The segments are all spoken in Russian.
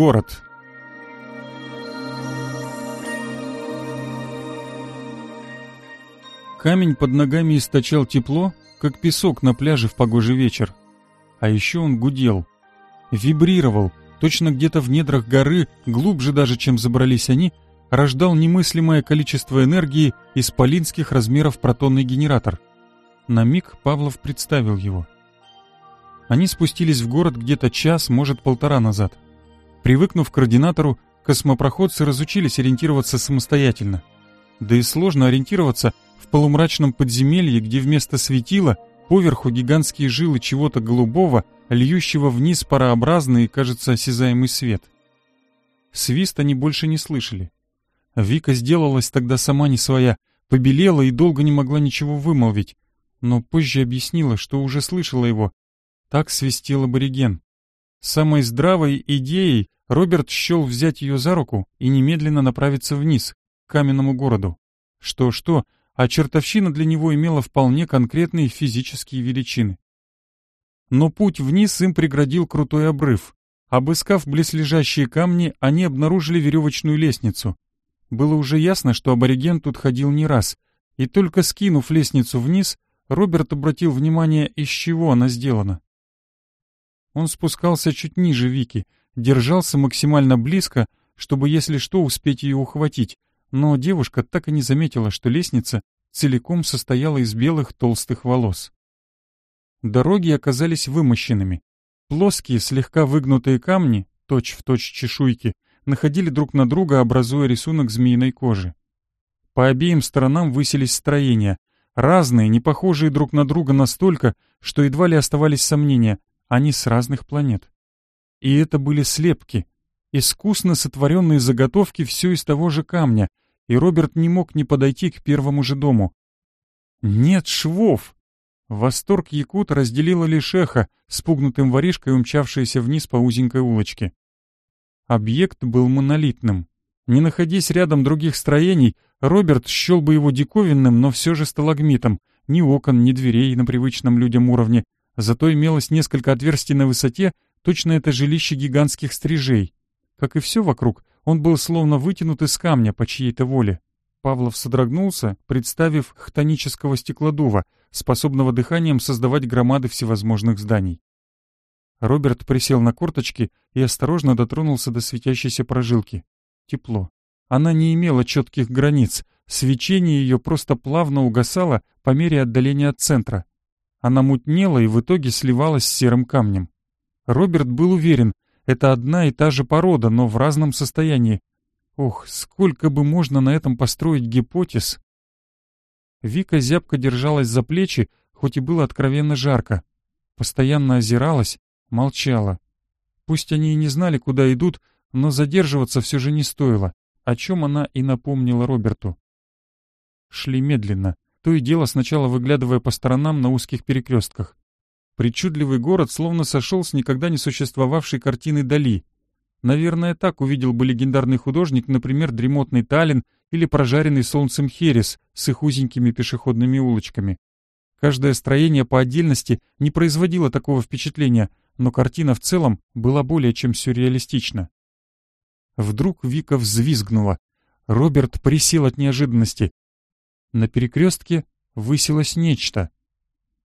город. Камень под ногами источал тепло, как песок на пляже в погожий вечер. А еще он гудел, вибрировал, точно где-то в недрах горы, глубже даже, чем забрались они, рождал немыслимое количество энергии из полинских размеров протонный генератор. На миг Павлов представил его. Они спустились в город где-то час, может, полтора назад. Привыкнув к координатору, космопроходцы разучились ориентироваться самостоятельно. Да и сложно ориентироваться в полумрачном подземелье, где вместо светила поверху гигантские жилы чего-то голубого, льющего вниз парообразный и, кажется, осязаемый свет. Свист они больше не слышали. Вика сделалась тогда сама не своя, побелела и долго не могла ничего вымолвить, но позже объяснила, что уже слышала его. Так свистел абориген. Самой здравой идеей Роберт счел взять ее за руку и немедленно направиться вниз, к каменному городу. Что-что, а чертовщина для него имела вполне конкретные физические величины. Но путь вниз им преградил крутой обрыв. Обыскав близлежащие камни, они обнаружили веревочную лестницу. Было уже ясно, что абориген тут ходил не раз, и только скинув лестницу вниз, Роберт обратил внимание, из чего она сделана. Он спускался чуть ниже Вики, держался максимально близко, чтобы, если что, успеть ее ухватить, но девушка так и не заметила, что лестница целиком состояла из белых толстых волос. Дороги оказались вымощенными. Плоские, слегка выгнутые камни, точь-в-точь точь чешуйки, находили друг на друга, образуя рисунок змеиной кожи. По обеим сторонам высились строения, разные, не похожие друг на друга настолько, что едва ли оставались сомнения, они с разных планет. И это были слепки, искусно сотворенные заготовки все из того же камня, и Роберт не мог не подойти к первому же дому. «Нет швов!» Восторг якут разделила лишь эхо, спугнутым воришкой умчавшееся вниз по узенькой улочке. Объект был монолитным. Не находясь рядом других строений, Роберт счел бы его диковинным, но все же сталагмитом. Ни окон, ни дверей на привычном людям уровне — зато имелось несколько отверстий на высоте, точно это жилище гигантских стрижей. Как и все вокруг, он был словно вытянут из камня по чьей-то воле. Павлов содрогнулся, представив хтонического стеклодува, способного дыханием создавать громады всевозможных зданий. Роберт присел на корточки и осторожно дотронулся до светящейся прожилки. Тепло. Она не имела четких границ, свечение ее просто плавно угасало по мере отдаления от центра. Она мутнела и в итоге сливалась с серым камнем. Роберт был уверен, это одна и та же порода, но в разном состоянии. Ох, сколько бы можно на этом построить гипотез. Вика зябко держалась за плечи, хоть и было откровенно жарко. Постоянно озиралась, молчала. Пусть они и не знали, куда идут, но задерживаться все же не стоило, о чем она и напомнила Роберту. Шли медленно то и дело сначала выглядывая по сторонам на узких перекрестках. Причудливый город словно сошел с никогда не существовавшей картины Дали. Наверное, так увидел бы легендарный художник, например, дремотный Таллин или прожаренный солнцем Херес с их узенькими пешеходными улочками. Каждое строение по отдельности не производило такого впечатления, но картина в целом была более чем сюрреалистична. Вдруг Вика взвизгнула. Роберт присел от неожиданности. На перекрестке высилось нечто.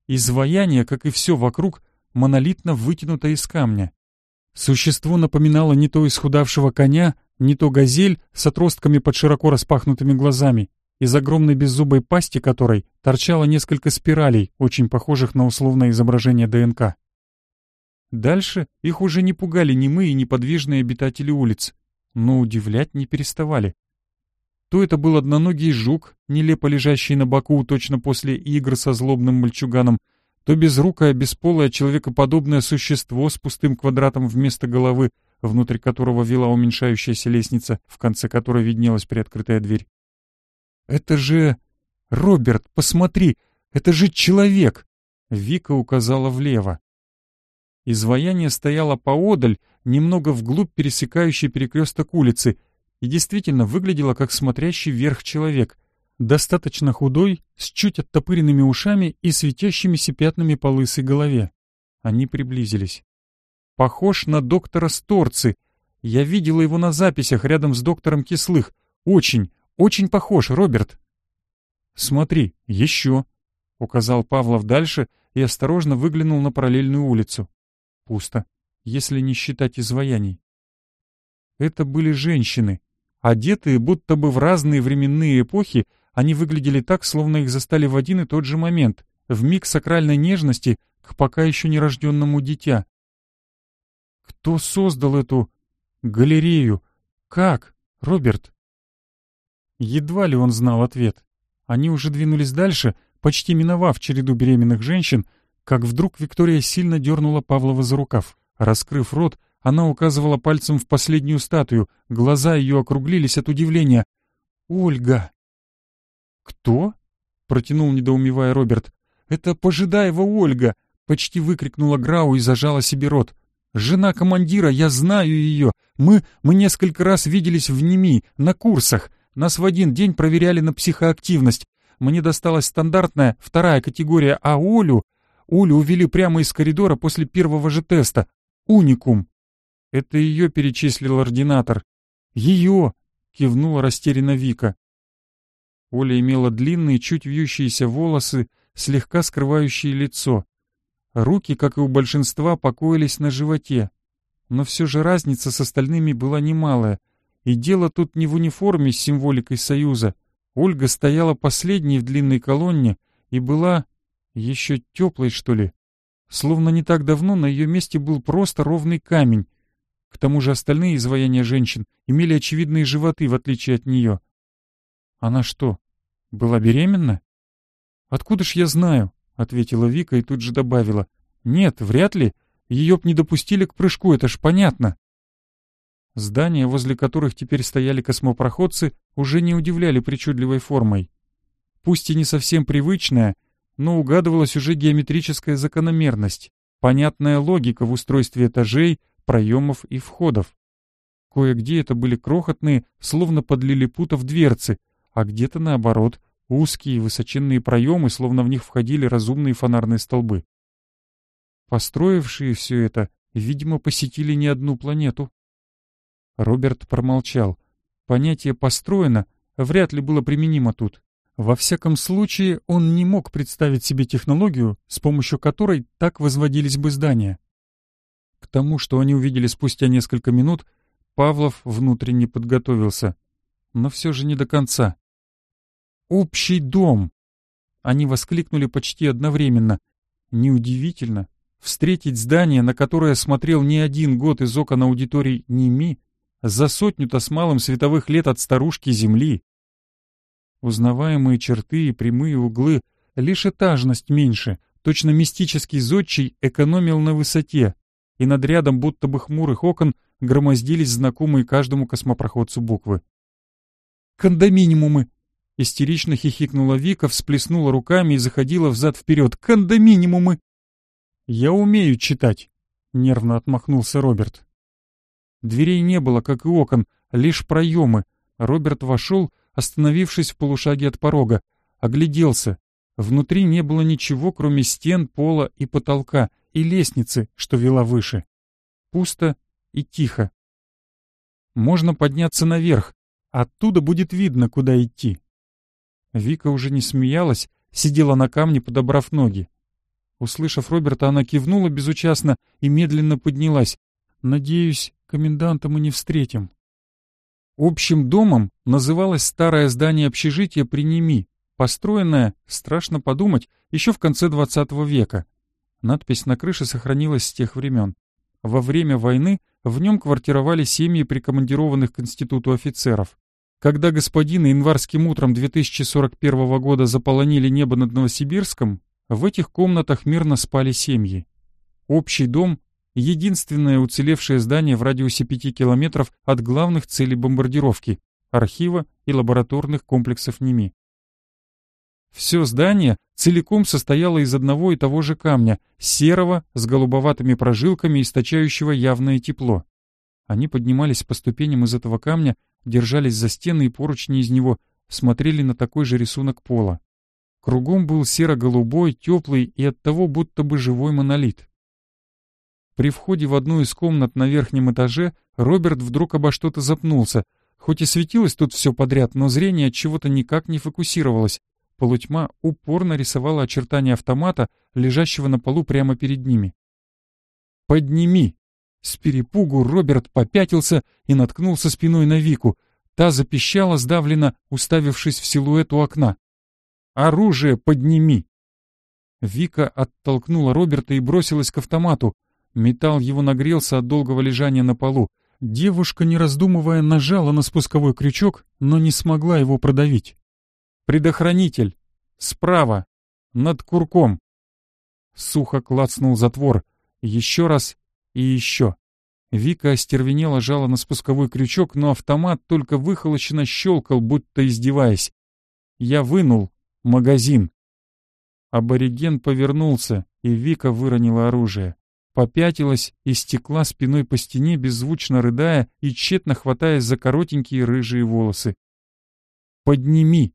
Изваяние, как и все вокруг, монолитно вытянуто из камня. Существо напоминало не то исхудавшего коня, не то газель с отростками под широко распахнутыми глазами, из огромной беззубой пасти которой торчало несколько спиралей, очень похожих на условное изображение ДНК. Дальше их уже не пугали ни мы, и неподвижные обитатели улиц, но удивлять не переставали то это был одноногий жук, нелепо лежащий на боку точно после игр со злобным мальчуганом, то безрукое, бесполое, человекоподобное существо с пустым квадратом вместо головы, внутрь которого вела уменьшающаяся лестница, в конце которой виднелась приоткрытая дверь. «Это же... Роберт, посмотри! Это же человек!» Вика указала влево. Изваяние стояло поодаль, немного вглубь пересекающей перекресток улицы — и действительно выглядела как смотрящий вверх человек, достаточно худой, с чуть оттопыренными ушами и светящимися пятнами по лысой голове. Они приблизились. «Похож на доктора Сторцы. Я видела его на записях рядом с доктором Кислых. Очень, очень похож, Роберт». «Смотри, еще», — указал Павлов дальше и осторожно выглянул на параллельную улицу. «Пусто, если не считать изваяний». Это были женщины. Одетые будто бы в разные временные эпохи, они выглядели так, словно их застали в один и тот же момент, в миг сакральной нежности к пока еще нерожденному дитя. Кто создал эту галерею? Как, Роберт? Едва ли он знал ответ. Они уже двинулись дальше, почти миновав череду беременных женщин, как вдруг Виктория сильно дернула Павлова за рукав. Раскрыв рот, она указывала пальцем в последнюю статую. Глаза ее округлились от удивления. «Ольга!» «Кто?» — протянул, недоумевая Роберт. «Это Пожидаева Ольга!» — почти выкрикнула Грау и зажала себе рот. «Жена командира, я знаю ее. Мы, мы несколько раз виделись в НИМИ, на курсах. Нас в один день проверяли на психоактивность. Мне досталась стандартная, вторая категория, а Олю... Олю увели прямо из коридора после первого же теста. Уникум. Это ее перечислил ординатор. Ее! Кивнула растерянно Вика. Оля имела длинные, чуть вьющиеся волосы, слегка скрывающие лицо. Руки, как и у большинства, покоились на животе. Но все же разница с остальными была немалая. И дело тут не в униформе с символикой Союза. Ольга стояла последней в длинной колонне и была еще теплой, что ли. Словно не так давно на ее месте был просто ровный камень, к тому же остальные изваяния женщин имели очевидные животы, в отличие от нее. Она что, была беременна? «Откуда ж я знаю?» — ответила Вика и тут же добавила. «Нет, вряд ли. Ее б не допустили к прыжку, это ж понятно». Здания, возле которых теперь стояли космопроходцы, уже не удивляли причудливой формой. Пусть и не совсем привычная, но угадывалась уже геометрическая закономерность, понятная логика в устройстве этажей, проемов и входов. Кое-где это были крохотные, словно под лилипутов дверцы, а где-то, наоборот, узкие высоченные проемы, словно в них входили разумные фонарные столбы. Построившие все это, видимо, посетили не одну планету. Роберт промолчал. Понятие «построено» вряд ли было применимо тут. Во всяком случае, он не мог представить себе технологию, с помощью которой так возводились бы здания. К тому, что они увидели спустя несколько минут, Павлов внутренне подготовился. Но все же не до конца. «Общий дом!» Они воскликнули почти одновременно. Неудивительно. Встретить здание, на которое смотрел не один год из окон аудитории НИМИ, за сотню-то с малым световых лет от старушки Земли. Узнаваемые черты и прямые углы, лишь этажность меньше, точно мистический зодчий экономил на высоте и над рядом будто бы хмурых окон громоздились знакомые каждому космопроходцу буквы. «Кондоминимумы!» — истерично хихикнула Вика, всплеснула руками и заходила взад-вперед. «Кондоминимумы!» «Я умею читать!» — нервно отмахнулся Роберт. Дверей не было, как и окон, лишь проемы. Роберт вошел, остановившись в полушаге от порога, огляделся. Внутри не было ничего, кроме стен, пола и потолка — и лестницы, что вела выше. Пусто и тихо. Можно подняться наверх, оттуда будет видно, куда идти. Вика уже не смеялась, сидела на камне, подобрав ноги. Услышав Роберта, она кивнула безучастно и медленно поднялась. «Надеюсь, коменданта мы не встретим». Общим домом называлось старое здание общежития при «Приними», построенное, страшно подумать, еще в конце XX века. Надпись на крыше сохранилась с тех времен. Во время войны в нем квартировали семьи прикомандированных к институту офицеров. Когда господины январским утром 2041 года заполонили небо над Новосибирском, в этих комнатах мирно спали семьи. Общий дом — единственное уцелевшее здание в радиусе 5 километров от главных целей бомбардировки — архива и лабораторных комплексов НИМИ. Все здание целиком состояло из одного и того же камня, серого, с голубоватыми прожилками, источающего явное тепло. Они поднимались по ступеням из этого камня, держались за стены и поручни из него, смотрели на такой же рисунок пола. Кругом был серо-голубой, теплый и оттого будто бы живой монолит. При входе в одну из комнат на верхнем этаже Роберт вдруг обо что-то запнулся. Хоть и светилось тут все подряд, но зрение от чего-то никак не фокусировалось, Полутьма упорно рисовала очертания автомата, лежащего на полу прямо перед ними. «Подними!» С перепугу Роберт попятился и наткнулся спиной на Вику. Та запищала сдавленно, уставившись в силуэт у окна. «Оружие подними!» Вика оттолкнула Роберта и бросилась к автомату. Металл его нагрелся от долгого лежания на полу. Девушка, не раздумывая, нажала на спусковой крючок, но не смогла его продавить. Предохранитель! Справа! Над курком!» Сухо клацнул затвор. Еще раз и еще. Вика остервенела жала на спусковой крючок, но автомат только выхолощенно щелкал, будто издеваясь. Я вынул магазин. Абориген повернулся, и Вика выронила оружие. Попятилась и стекла спиной по стене, беззвучно рыдая и тщетно хватаясь за коротенькие рыжие волосы. «Подними!»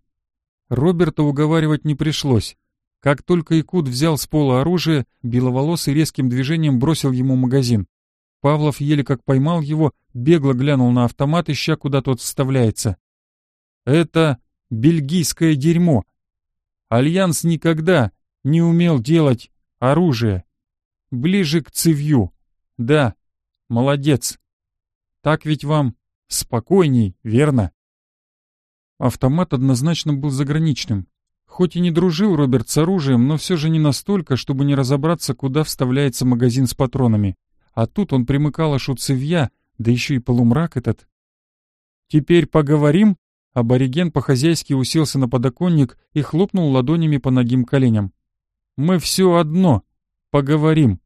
Роберта уговаривать не пришлось. Как только Якут взял с пола оружие, беловолосый резким движением бросил ему магазин. Павлов еле как поймал его, бегло глянул на автомат, ища, куда тот вставляется. «Это бельгийское дерьмо. Альянс никогда не умел делать оружие. Ближе к цевью. Да, молодец. Так ведь вам спокойней, верно?» Автомат однозначно был заграничным. Хоть и не дружил Роберт с оружием, но все же не настолько, чтобы не разобраться, куда вставляется магазин с патронами. А тут он примыкал аж у цевья, да еще и полумрак этот. «Теперь поговорим?» Абориген по-хозяйски уселся на подоконник и хлопнул ладонями по ногим коленям. «Мы все одно. Поговорим.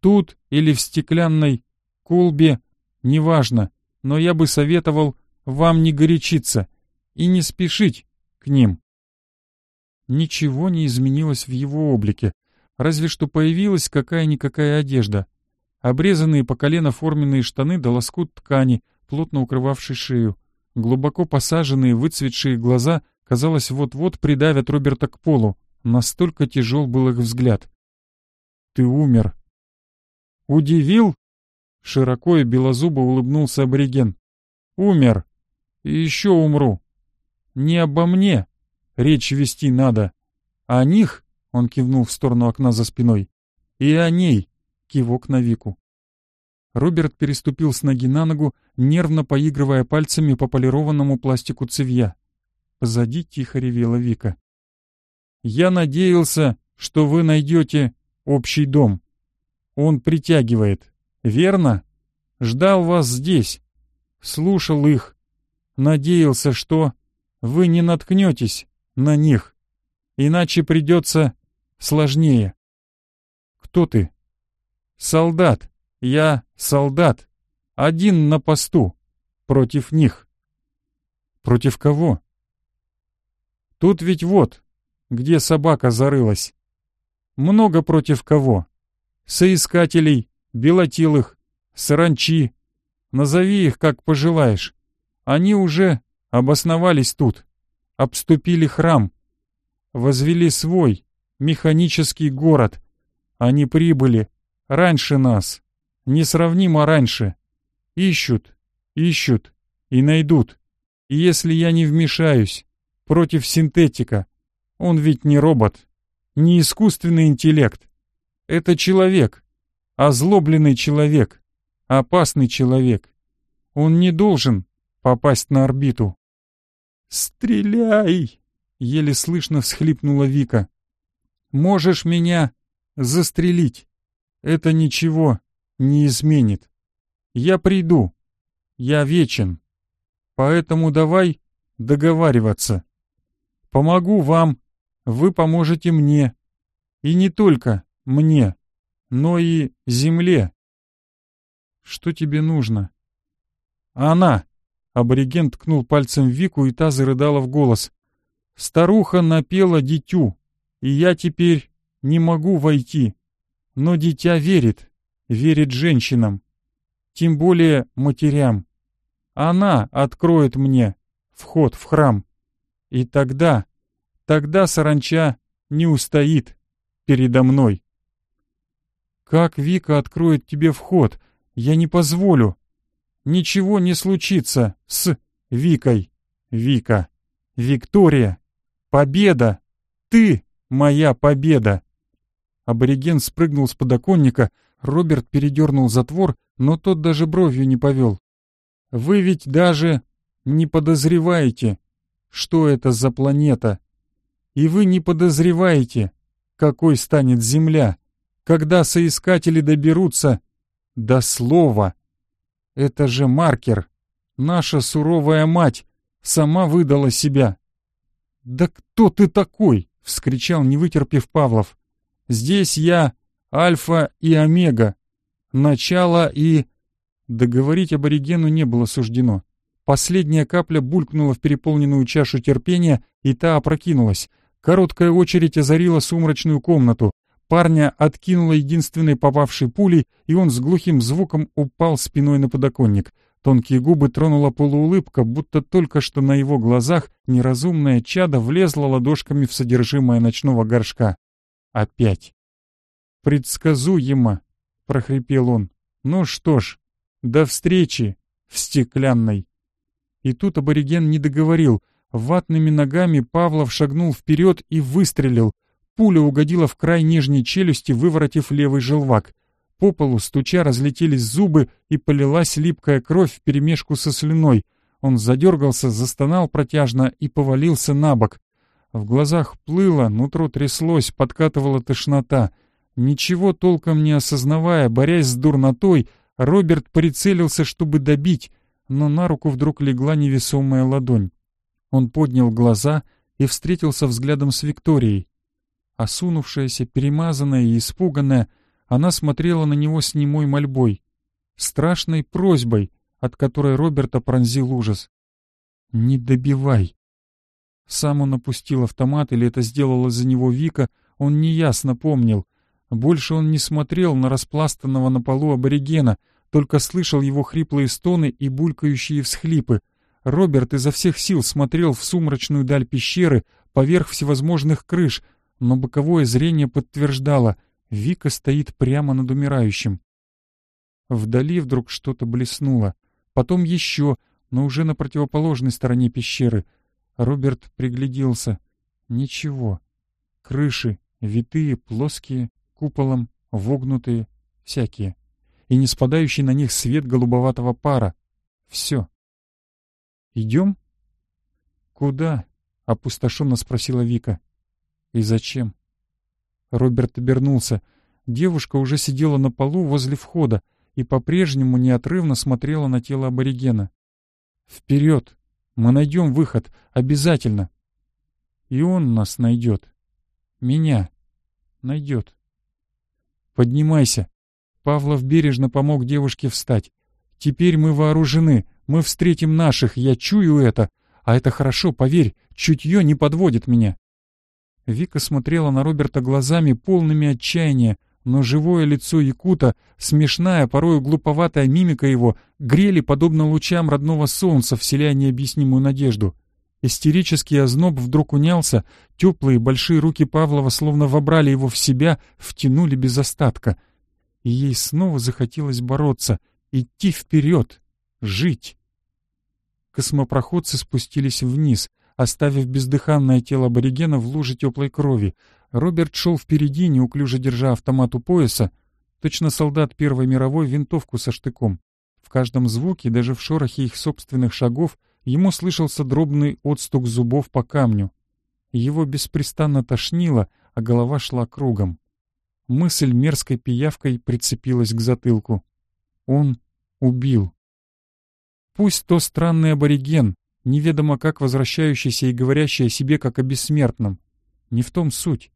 Тут или в стеклянной кулбе, неважно, но я бы советовал вам не горячиться» и не спешить к ним. Ничего не изменилось в его облике, разве что появилась какая-никакая одежда. Обрезанные по колено форменные штаны до да лоскут ткани, плотно укрывавшей шею. Глубоко посаженные, выцветшие глаза, казалось, вот-вот придавят Роберта к полу. Настолько тяжел был их взгляд. «Ты умер». «Удивил?» Широко и белозубо улыбнулся абориген. «Умер. И еще умру не обо мне. Речь вести надо. А о них, — он кивнул в сторону окна за спиной, — и о ней, — кивок на Вику. Роберт переступил с ноги на ногу, нервно поигрывая пальцами по полированному пластику цевья. Позади тихо ревела Вика. «Я надеялся, что вы найдете общий дом. Он притягивает, верно? Ждал вас здесь, слушал их, надеялся, что...» вы не наткнетесь на них, иначе придется сложнее. Кто ты? Солдат. Я солдат. Один на посту. Против них. Против кого? Тут ведь вот, где собака зарылась. Много против кого? Соискателей, белотилых, саранчи. Назови их, как пожелаешь. Они уже обосновались тут, обступили храм, возвели свой, механический город. Они прибыли раньше нас, несравнимо раньше. Ищут, ищут и найдут. И если я не вмешаюсь против синтетика, он ведь не робот, не искусственный интеллект. Это человек, озлобленный человек, опасный человек. Он не должен попасть на орбиту. «Стреляй!» — еле слышно всхлипнула Вика. «Можешь меня застрелить. Это ничего не изменит. Я приду. Я вечен. Поэтому давай договариваться. Помогу вам, вы поможете мне. И не только мне, но и земле. Что тебе нужно? Она. Абориген ткнул пальцем Вику, и та зарыдала в голос. «Старуха напела дитю, и я теперь не могу войти. Но дитя верит, верит женщинам, тем более матерям. Она откроет мне вход в храм. И тогда, тогда саранча не устоит передо мной». «Как Вика откроет тебе вход? Я не позволю!» Ничего не случится с Викой. Вика. Виктория. Победа. Ты моя победа. Абориген спрыгнул с подоконника, Роберт передернул затвор, но тот даже бровью не повел. «Вы ведь даже не подозреваете, что это за планета. И вы не подозреваете, какой станет Земля, когда соискатели доберутся до слова». Это же маркер. Наша суровая мать сама выдала себя. «Да кто ты такой?» — вскричал, не вытерпев Павлов. «Здесь я Альфа и Омега. Начало и...» Договорить аборигену не было суждено. Последняя капля булькнула в переполненную чашу терпения, и та опрокинулась. Короткая очередь озарила сумрачную комнату. Парня откинуло единственной попавшей пулей, и он с глухим звуком упал спиной на подоконник. Тонкие губы тронула полуулыбка, будто только что на его глазах неразумное чадо влезло ладошками в содержимое ночного горшка. Опять. «Предсказуемо!» — прохрипел он. «Ну что ж, до встречи в стеклянной!» И тут абориген не договорил. Ватными ногами Павлов шагнул вперед и выстрелил — Пуля угодила в край нижней челюсти, выворотив левый желвак. По полу, стуча, разлетелись зубы, и полилась липкая кровь вперемешку со слюной. Он задергался, застонал протяжно и повалился на бок. В глазах плыло, нутро тряслось, подкатывала тошнота. Ничего толком не осознавая, борясь с дурнотой, Роберт прицелился, чтобы добить, но на руку вдруг легла невесомая ладонь. Он поднял глаза и встретился взглядом с Викторией. Осунувшаяся, перемазанная и испуганная, она смотрела на него с немой мольбой, страшной просьбой, от которой Роберта пронзил ужас. «Не добивай!» Сам он опустил автомат, или это сделала за него Вика, он неясно помнил. Больше он не смотрел на распластанного на полу аборигена, только слышал его хриплые стоны и булькающие всхлипы. Роберт изо всех сил смотрел в сумрачную даль пещеры, поверх всевозможных крыш, но боковое зрение подтверждало — Вика стоит прямо над умирающим. Вдали вдруг что-то блеснуло. Потом еще, но уже на противоположной стороне пещеры. Роберт пригляделся. Ничего. Крыши, витые, плоские, куполом, вогнутые, всякие. И не спадающий на них свет голубоватого пара. Все. «Идем?» «Куда?» — опустошенно спросила Вика. И зачем? Роберт обернулся. Девушка уже сидела на полу возле входа и по-прежнему неотрывно смотрела на тело аборигена. «Вперед! Мы найдем выход! Обязательно!» «И он нас найдет! Меня найдет!» «Поднимайся!» Павлов бережно помог девушке встать. «Теперь мы вооружены, мы встретим наших, я чую это, а это хорошо, поверь, чутье не подводит меня!» Вика смотрела на Роберта глазами полными отчаяния, но живое лицо Якута, смешная, порою глуповатая мимика его, грели, подобно лучам родного солнца, вселяя необъяснимую надежду. Истерический озноб вдруг унялся, теплые большие руки Павлова словно вобрали его в себя, втянули без остатка. И ей снова захотелось бороться, идти вперед, жить. Космопроходцы спустились вниз оставив бездыханное тело аборигена в луже теплой крови. Роберт шел впереди, неуклюже держа автомат у пояса, точно солдат Первой мировой винтовку со штыком. В каждом звуке, даже в шорохе их собственных шагов, ему слышался дробный отстук зубов по камню. Его беспрестанно тошнило, а голова шла кругом. Мысль мерзкой пиявкой прицепилась к затылку. Он убил. Пусть то странный абориген, неведомо как возвращающийся и говорящий о себе как о бессмертном. Не в том суть.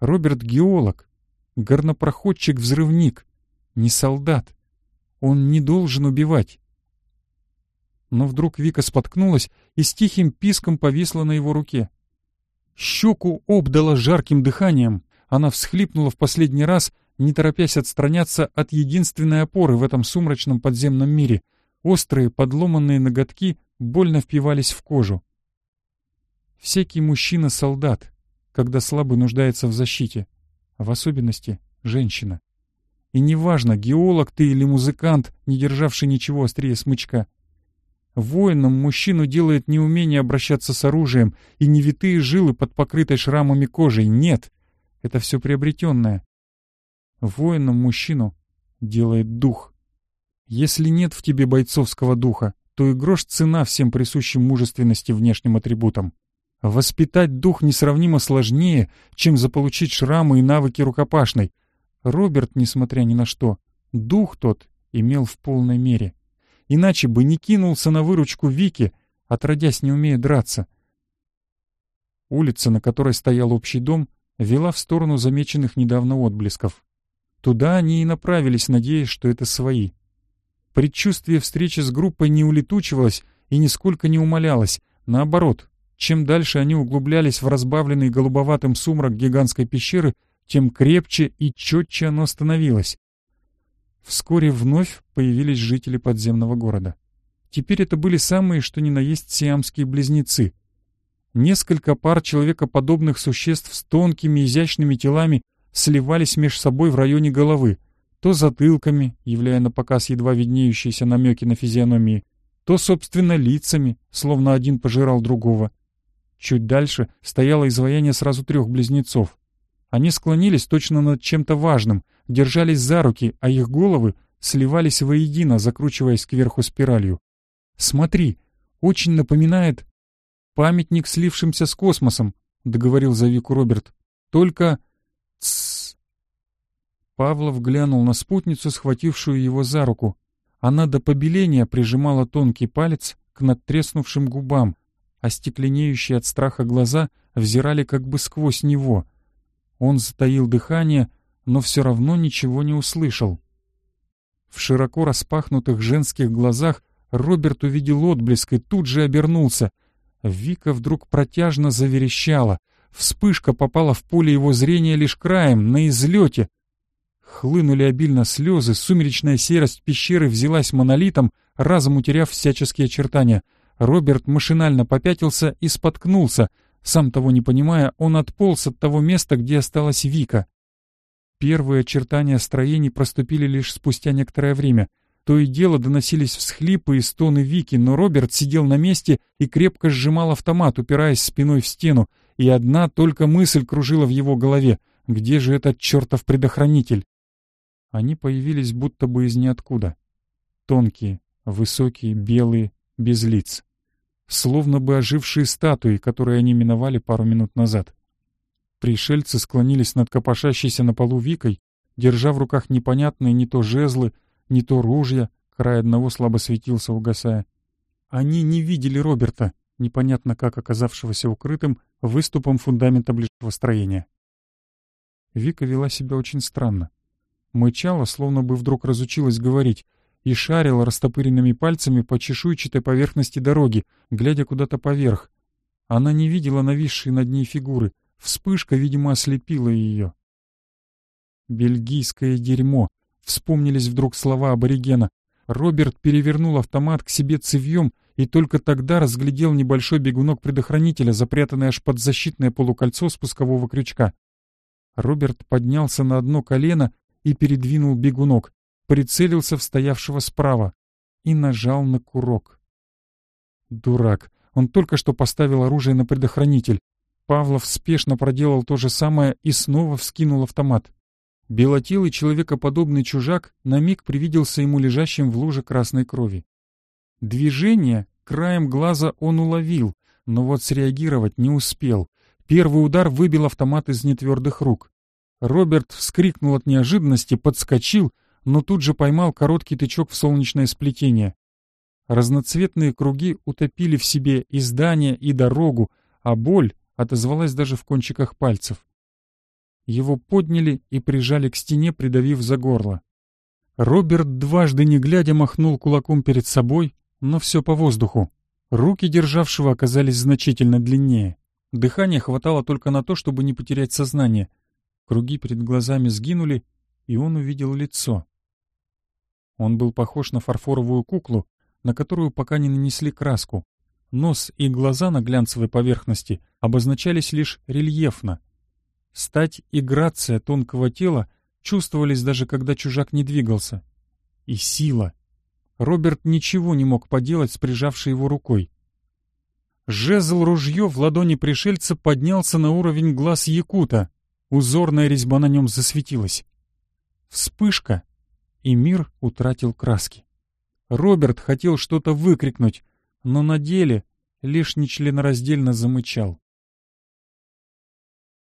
Роберт — геолог, горнопроходчик-взрывник, не солдат. Он не должен убивать. Но вдруг Вика споткнулась и с тихим писком повисла на его руке. Щеку обдала жарким дыханием. Она всхлипнула в последний раз, не торопясь отстраняться от единственной опоры в этом сумрачном подземном мире. Острые, подломанные ноготки больно впивались в кожу. Всякий мужчина — солдат, когда слабый нуждается в защите, а в особенности — женщина. И неважно, геолог ты или музыкант, не державший ничего острее смычка. Воином мужчину делает не умение обращаться с оружием и невитые жилы под покрытой шрамами кожей. Нет, это все приобретенное. Воином мужчину делает дух. Если нет в тебе бойцовского духа, то и грош цена всем присущим мужественности внешним атрибутам. Воспитать дух несравнимо сложнее, чем заполучить шрамы и навыки рукопашной. Роберт, несмотря ни на что, дух тот имел в полной мере. Иначе бы не кинулся на выручку Вики, отродясь не умея драться. Улица, на которой стоял общий дом, вела в сторону замеченных недавно отблесков. Туда они и направились, надеясь, что это свои — Предчувствие встречи с группой не улетучивалось и нисколько не умалялось. Наоборот, чем дальше они углублялись в разбавленный голубоватым сумрак гигантской пещеры, тем крепче и четче оно становилось. Вскоре вновь появились жители подземного города. Теперь это были самые, что ни на есть, сиамские близнецы. Несколько пар человекоподобных существ с тонкими изящными телами сливались меж собой в районе головы — то затылками, являя на показ едва виднеющиеся намеки на физиономии, то, собственно, лицами, словно один пожирал другого. Чуть дальше стояло изваяние сразу трех близнецов. Они склонились точно над чем-то важным, держались за руки, а их головы сливались воедино, закручиваясь кверху спиралью. «Смотри, очень напоминает памятник слившимся с космосом», — договорил за Вику Роберт. «Только...» «Тссс!» Павлов глянул на спутницу, схватившую его за руку. Она до побеления прижимала тонкий палец к надтреснувшим губам, а стекленеющие от страха глаза взирали как бы сквозь него. Он затаил дыхание, но все равно ничего не услышал. В широко распахнутых женских глазах Роберт увидел отблеск и тут же обернулся. Вика вдруг протяжно заверещала. Вспышка попала в поле его зрения лишь краем, на излете, Хлынули обильно слезы, сумеречная серость пещеры взялась монолитом, разом утеряв всяческие очертания. Роберт машинально попятился и споткнулся. Сам того не понимая, он отполз от того места, где осталась Вика. Первые очертания строений проступили лишь спустя некоторое время. То и дело доносились всхлипы и стоны Вики, но Роберт сидел на месте и крепко сжимал автомат, упираясь спиной в стену, и одна только мысль кружила в его голове — где же этот чертов предохранитель? Они появились будто бы из ниоткуда. Тонкие, высокие, белые, без лиц. Словно бы ожившие статуи, которые они миновали пару минут назад. Пришельцы склонились над копошащейся на полу Викой, держа в руках непонятные не то жезлы, не то ружья, край одного слабо светился, угасая. Они не видели Роберта, непонятно как оказавшегося укрытым выступом фундамента ближнего строения. Вика вела себя очень странно. Мычала, словно бы вдруг разучилась говорить, и шарила растопыренными пальцами по чешуйчатой поверхности дороги, глядя куда-то поверх. Она не видела нависшие над ней фигуры. Вспышка, видимо, ослепила ее. «Бельгийское дерьмо!» — вспомнились вдруг слова аборигена. Роберт перевернул автомат к себе цевьем и только тогда разглядел небольшой бегунок предохранителя, запрятанный аж под защитное полукольцо спускового крючка. Роберт поднялся на одно колено и передвинул бегунок, прицелился в стоявшего справа и нажал на курок. Дурак. Он только что поставил оружие на предохранитель. Павлов спешно проделал то же самое и снова вскинул автомат. Белотилый человекоподобный чужак на миг привиделся ему лежащим в луже красной крови. Движение краем глаза он уловил, но вот среагировать не успел. Первый удар выбил автомат из нетвердых рук. Роберт вскрикнул от неожиданности, подскочил, но тут же поймал короткий тычок в солнечное сплетение. Разноцветные круги утопили в себе и здание, и дорогу, а боль отозвалась даже в кончиках пальцев. Его подняли и прижали к стене, придавив за горло. Роберт дважды не глядя махнул кулаком перед собой, но все по воздуху. Руки державшего оказались значительно длиннее. Дыхания хватало только на то, чтобы не потерять сознание — Круги перед глазами сгинули, и он увидел лицо. Он был похож на фарфоровую куклу, на которую пока не нанесли краску. Нос и глаза на глянцевой поверхности обозначались лишь рельефно. Стать и грация тонкого тела чувствовались даже когда чужак не двигался. И сила. Роберт ничего не мог поделать с прижавшей его рукой. Жезл ружье в ладони пришельца поднялся на уровень глаз Якута узорная резьба на нем засветилась. Вспышка, и мир утратил краски. Роберт хотел что-то выкрикнуть, но на деле лишь нечленораздельно замычал.